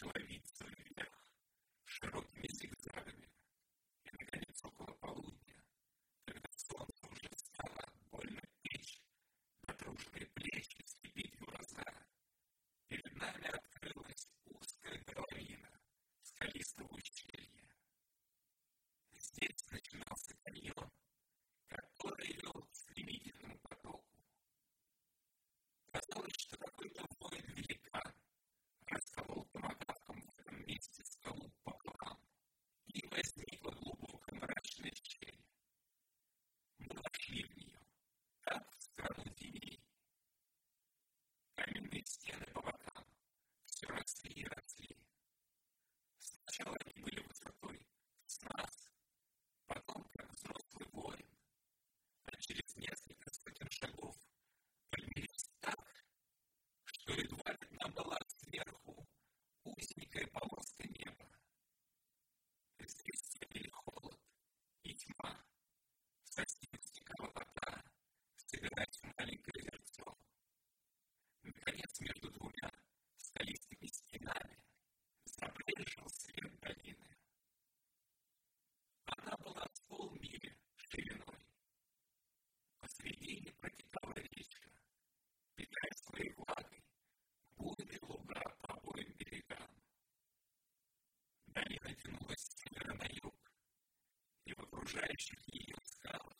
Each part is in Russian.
человечества окружающих ее скалах,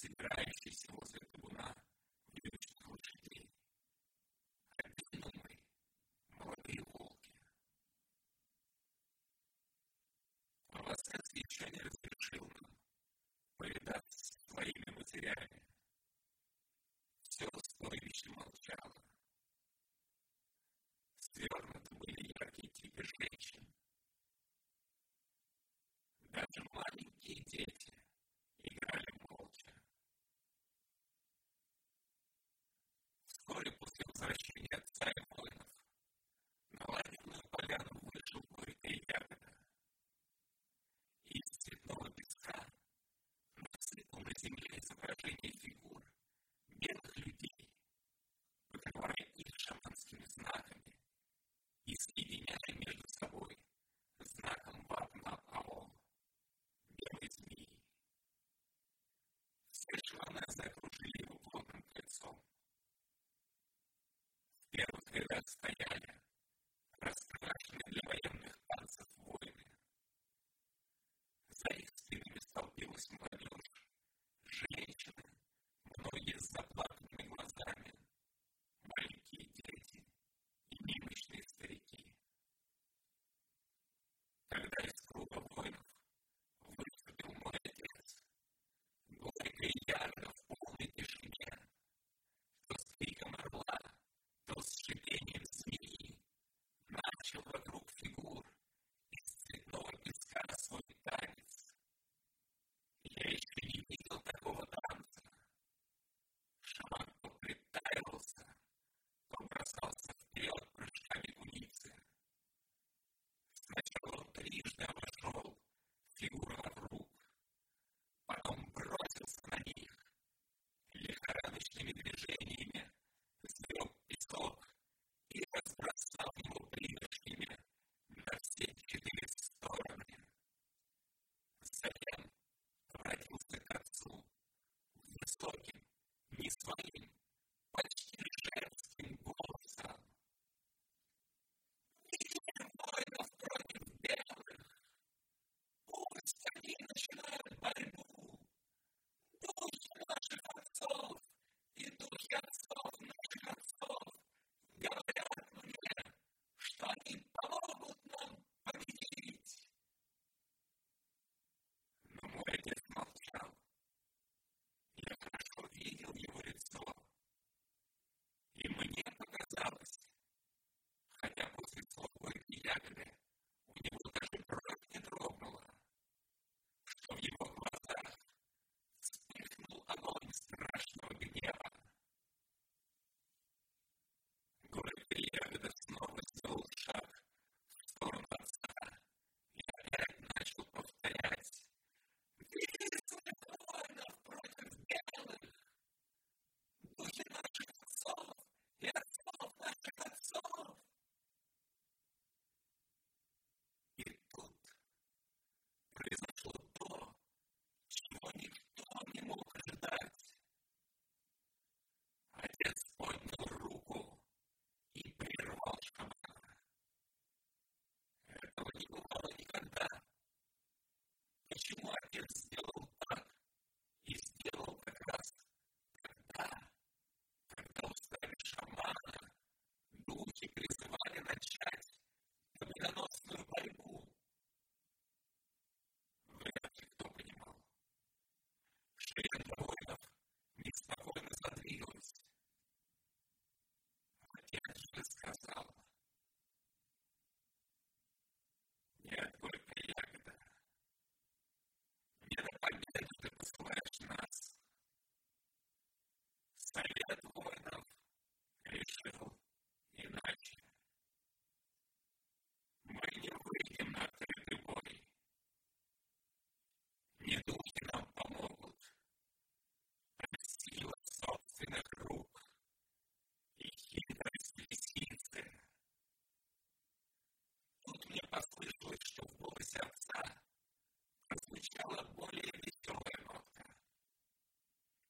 собирающиеся возле табуна послышался